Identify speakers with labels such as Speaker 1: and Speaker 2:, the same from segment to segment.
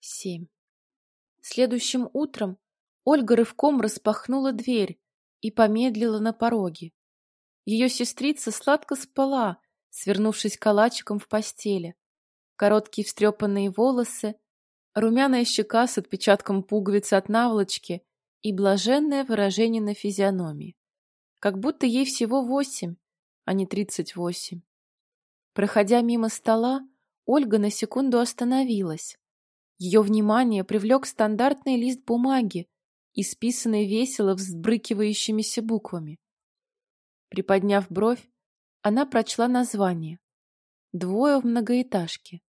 Speaker 1: семь. Следующим утром Ольга рывком распахнула дверь и помедлила на пороге. Ее сестрица сладко спала, свернувшись калачиком в постели. Короткие встрепанные волосы, румяная щека с отпечатком пуговицы от наволочки и блаженное выражение на физиономии. Как будто ей всего восемь, а не тридцать восемь. Проходя мимо стола, Ольга на секунду остановилась. Ее внимание привлек стандартный лист бумаги, исписанный весело взбрыкивающимися буквами. Приподняв бровь, она прочла название. «Двое в многоэтажке».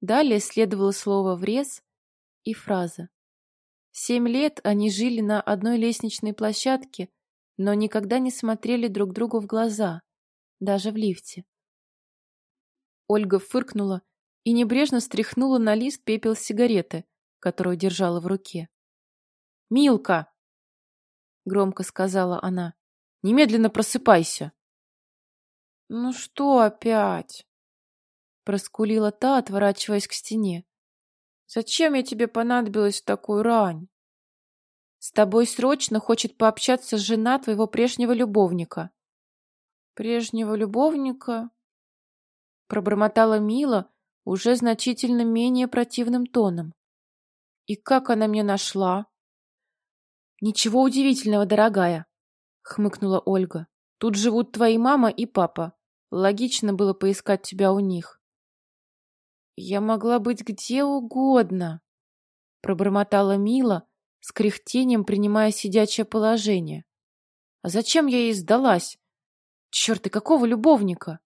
Speaker 1: Далее следовало слово «врез» и фраза. Семь лет они жили на одной лестничной площадке, но никогда не смотрели друг другу в глаза, даже в лифте. Ольга фыркнула и небрежно стряхнула на лист пепел сигареты, которую держала в руке. «Милка!» — громко сказала она. «Немедленно просыпайся!» «Ну что опять?» — проскулила та, отворачиваясь к стене. «Зачем я тебе понадобилась в такую рань?» «С тобой срочно хочет пообщаться жена твоего прежнего любовника». «Прежнего любовника?» Пробормотала Мила уже значительно менее противным тоном. «И как она меня нашла?» «Ничего удивительного, дорогая», — хмыкнула Ольга. «Тут живут твои мама и папа. Логично было поискать тебя у них». «Я могла быть где угодно», — пробормотала Мила, с кряхтением принимая сидячее положение. «А зачем я ей сдалась? Черт, и какого любовника?»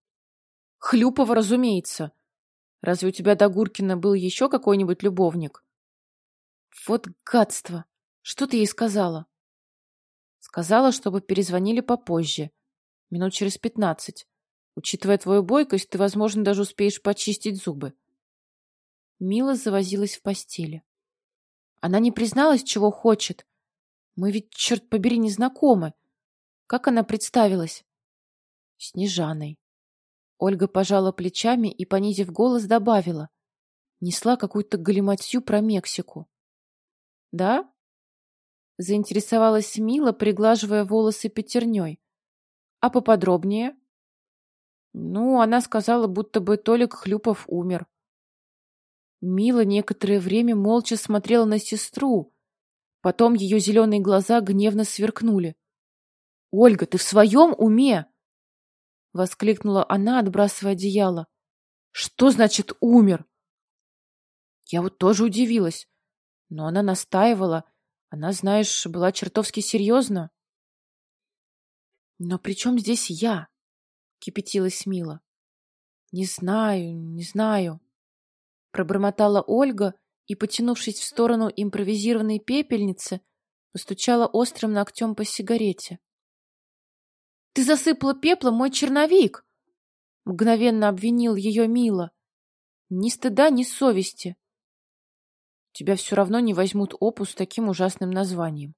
Speaker 1: Хлюпова, разумеется. Разве у тебя до Гуркина был еще какой-нибудь любовник? Вот гадство. Что ты ей сказала? Сказала, чтобы перезвонили попозже. Минут через пятнадцать. Учитывая твою бойкость, ты, возможно, даже успеешь почистить зубы. Мила завозилась в постели. Она не призналась, чего хочет. Мы ведь, черт побери, не знакомы. Как она представилась? Снежаной. Ольга пожала плечами и, понизив голос, добавила. Несла какую-то галиматью про Мексику. «Да?» Заинтересовалась Мила, приглаживая волосы пятерней. «А поподробнее?» «Ну, она сказала, будто бы Толик Хлюпов умер». Мила некоторое время молча смотрела на сестру. Потом ее зеленые глаза гневно сверкнули. «Ольга, ты в своем уме?» — воскликнула она, отбрасывая одеяло. «Что значит умер?» Я вот тоже удивилась, но она настаивала. Она, знаешь, была чертовски серьезна. «Но при чем здесь я?» — кипятилась Мила. «Не знаю, не знаю», — пробормотала Ольга и, потянувшись в сторону импровизированной пепельницы, постучала острым ногтем по сигарете. Ты засыпала пеплом мой черновик!» Мгновенно обвинил ее Мила. Ни стыда, ни совести. Тебя все равно не возьмут опус с таким ужасным названием.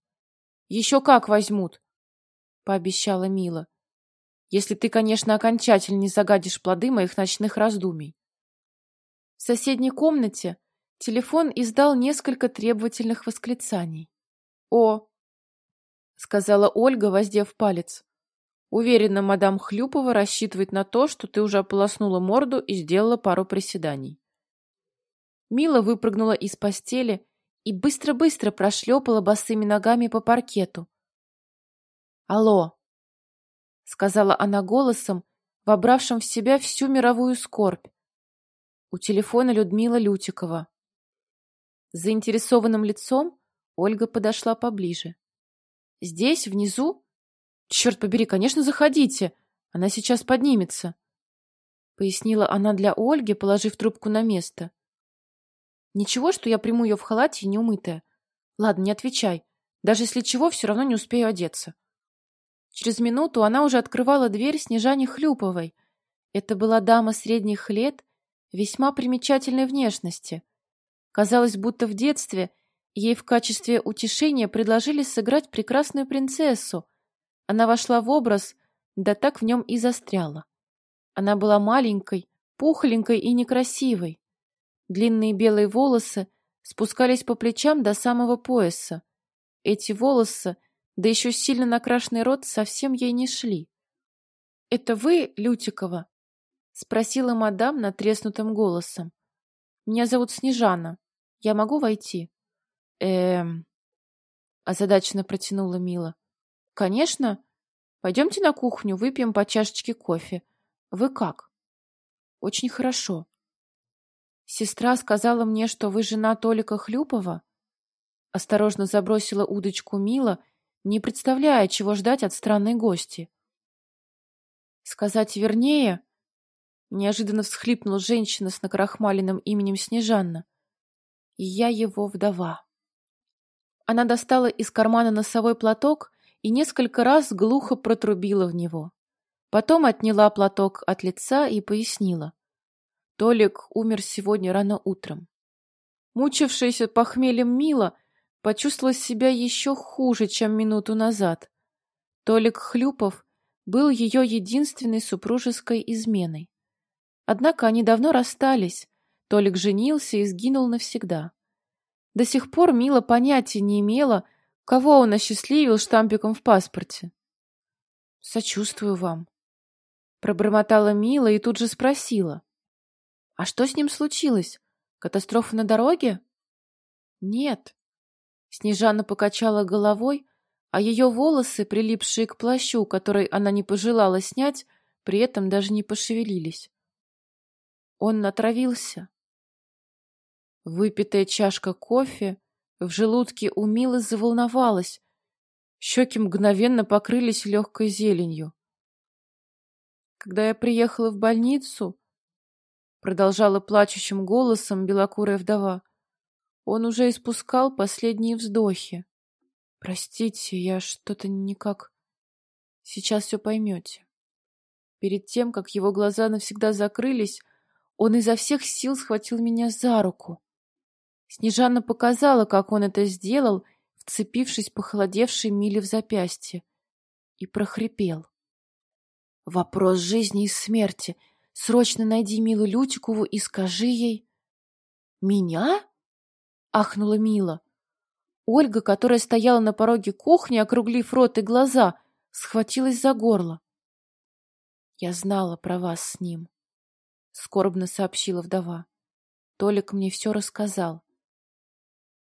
Speaker 1: Еще как возьмут, пообещала Мила. Если ты, конечно, окончательно не загадишь плоды моих ночных раздумий. В соседней комнате телефон издал несколько требовательных восклицаний. «О!» — сказала Ольга, воздев палец. Уверена, мадам Хлюпова рассчитывает на то, что ты уже ополоснула морду и сделала пару приседаний. Мила выпрыгнула из постели и быстро-быстро прошлепала босыми ногами по паркету. «Алло!» — сказала она голосом, вобравшим в себя всю мировую скорбь. У телефона Людмила Лютикова. С заинтересованным лицом Ольга подошла поближе. «Здесь, внизу, «Черт побери, конечно, заходите. Она сейчас поднимется», — пояснила она для Ольги, положив трубку на место. «Ничего, что я приму ее в халате и неумытая. Ладно, не отвечай. Даже если чего, все равно не успею одеться». Через минуту она уже открывала дверь Снежане Хлюповой. Это была дама средних лет, весьма примечательной внешности. Казалось, будто в детстве ей в качестве утешения предложили сыграть прекрасную принцессу, она вошла в образ, да так в нем и застряла. Она была маленькой, пухленькой и некрасивой. Длинные белые волосы спускались по плечам до самого пояса. Эти волосы, да еще сильно накрашенный рот, совсем ей не шли. — Это вы, Лютикова? — спросила мадам натреснутым голосом. — Меня зовут Снежана. Я могу войти? — Эм... — озадаченно протянула Мила. — Конечно. Пойдемте на кухню, выпьем по чашечке кофе. Вы как? — Очень хорошо. Сестра сказала мне, что вы жена Толика Хлюпова? Осторожно забросила удочку Мила, не представляя, чего ждать от странной гости. Сказать вернее, неожиданно всхлипнула женщина с накрахмаленным именем Снежанна. Я его вдова. Она достала из кармана носовой платок и несколько раз глухо протрубила в него. Потом отняла платок от лица и пояснила. Толик умер сегодня рано утром. Мучившаяся похмельем Мила почувствовала себя еще хуже, чем минуту назад. Толик Хлюпов был ее единственной супружеской изменой. Однако они давно расстались, Толик женился и сгинул навсегда. До сих пор Мила понятия не имела, кого он осчастливил штампиком в паспорте. «Сочувствую вам», — пробормотала Мила и тут же спросила. А что с ним случилось? Катастрофа на дороге? Нет. Снежана покачала головой, а ее волосы, прилипшие к плащу, который она не пожелала снять, при этом даже не пошевелились. Он натравился. Выпитая чашка кофе в желудке у Милы заволновалась. Щеки мгновенно покрылись легкой зеленью. Когда я приехала в больницу, продолжала плачущим голосом белокурая вдова. Он уже испускал последние вздохи. Простите, я что-то никак... Сейчас все поймете. Перед тем, как его глаза навсегда закрылись, он изо всех сил схватил меня за руку. Снежана показала, как он это сделал, вцепившись похолодевшей Миле в запястье, и прохрипел. «Вопрос жизни и смерти — Срочно найди Милу Лютикову и скажи ей... «Меня?» — ахнула Мила. Ольга, которая стояла на пороге кухни, округлив рот и глаза, схватилась за горло. «Я знала про вас с ним», — скорбно сообщила вдова. Толик мне все рассказал.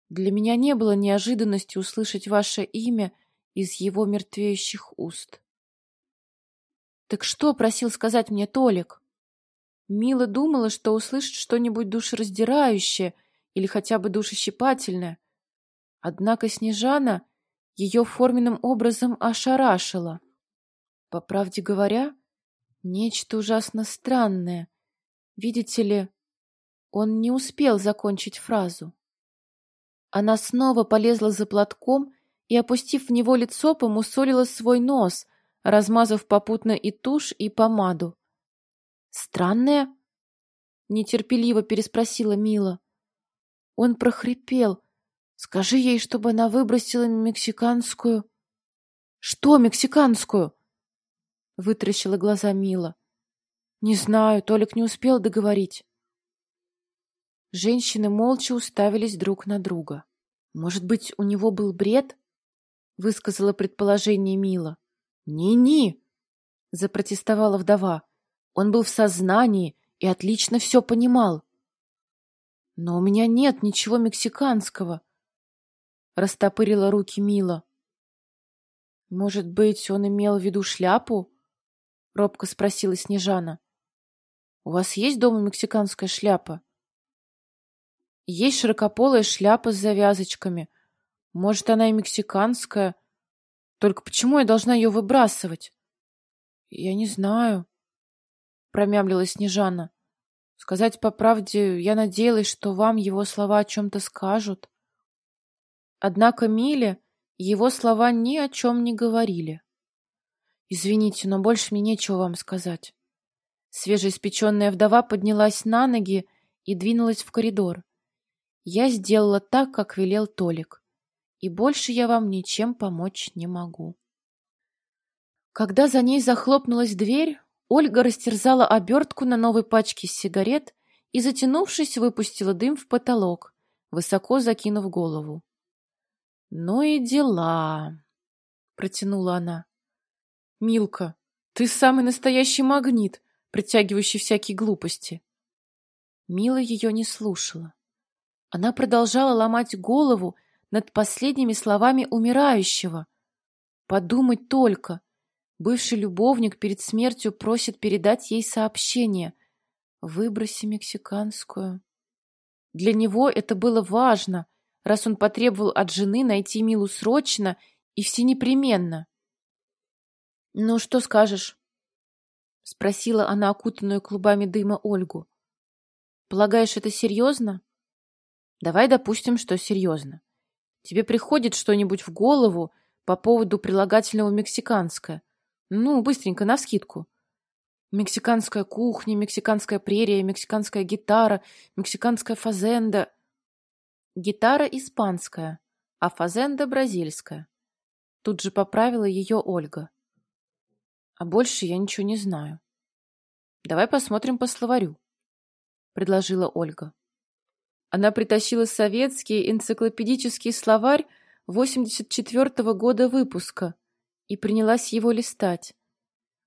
Speaker 1: Для меня не было неожиданности услышать ваше имя из его мертвеющих уст. «Так что просил сказать мне Толик?» Мила думала, что услышит что-нибудь душераздирающее или хотя бы душещипательное. Однако Снежана ее форменным образом ошарашила. По правде говоря, нечто ужасно странное. Видите ли, он не успел закончить фразу. Она снова полезла за платком и, опустив в него лицо, помусолила свой нос, размазав попутно и тушь, и помаду. Странное? Нетерпеливо переспросила Мила. Он прохрипел. Скажи ей, чтобы она выбросила мексиканскую... Что мексиканскую? Вытращила глаза Мила. Не знаю, Толик не успел договорить. Женщины молча уставились друг на друга. Может быть, у него был бред? Высказала предположение Мила. «Не-не!» — запротестовала вдова. Он был в сознании и отлично все понимал. Но у меня нет ничего мексиканского. Растопырила руки Мила. Может быть, он имел в виду шляпу? Робко спросила Снежана. У вас есть дома мексиканская шляпа? Есть широкополая шляпа с завязочками. Может, она и мексиканская. Только почему я должна ее выбрасывать? Я не знаю. — промямлила Снежана. «Сказать по правде, я надеялась, что вам его слова о чем-то скажут». Однако Миле его слова ни о чем не говорили. «Извините, но больше мне нечего вам сказать». Свежеиспеченная вдова поднялась на ноги и двинулась в коридор. Я сделала так, как велел Толик, и больше я вам ничем помочь не могу. Когда за ней захлопнулась дверь, Ольга растерзала обертку на новой пачке сигарет и, затянувшись, выпустила дым в потолок, высоко закинув голову. «Ну и дела», — протянула она. «Милка, ты самый настоящий магнит, притягивающий всякие глупости». Мила ее не слушала. Она продолжала ломать голову над последними словами умирающего. Подумать только. Бывший любовник перед смертью просит передать ей сообщение. «Выброси мексиканскую». Для него это было важно, раз он потребовал от жены найти Милу срочно и всенепременно. «Ну, что скажешь?» — спросила она окутанную клубами дыма Ольгу. «Полагаешь, это серьезно?» «Давай допустим, что серьезно. Тебе приходит что-нибудь в голову по поводу прилагательного «мексиканское»? Ну, быстренько, навскидку. Мексиканская кухня, мексиканская прерия, мексиканская гитара, мексиканская фазенда. Гитара испанская, а фазенда бразильская. Тут же поправила ее Ольга. А больше я ничего не знаю. Давай посмотрим по словарю, предложила Ольга. Она притащила советский энциклопедический словарь 84 -го года выпуска и принялась его листать.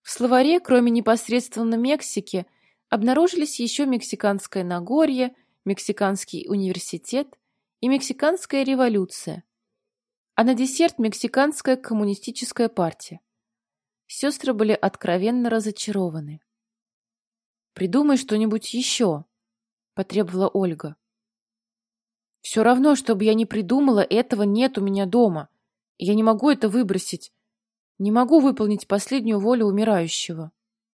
Speaker 1: В словаре, кроме непосредственно Мексики, обнаружились еще Мексиканское Нагорье, Мексиканский университет и Мексиканская революция, а на десерт Мексиканская коммунистическая партия. Сестры были откровенно разочарованы. «Придумай что-нибудь еще», — потребовала Ольга. «Все равно, чтобы я не придумала, этого нет у меня дома. Я не могу это выбросить. Не могу выполнить последнюю волю умирающего.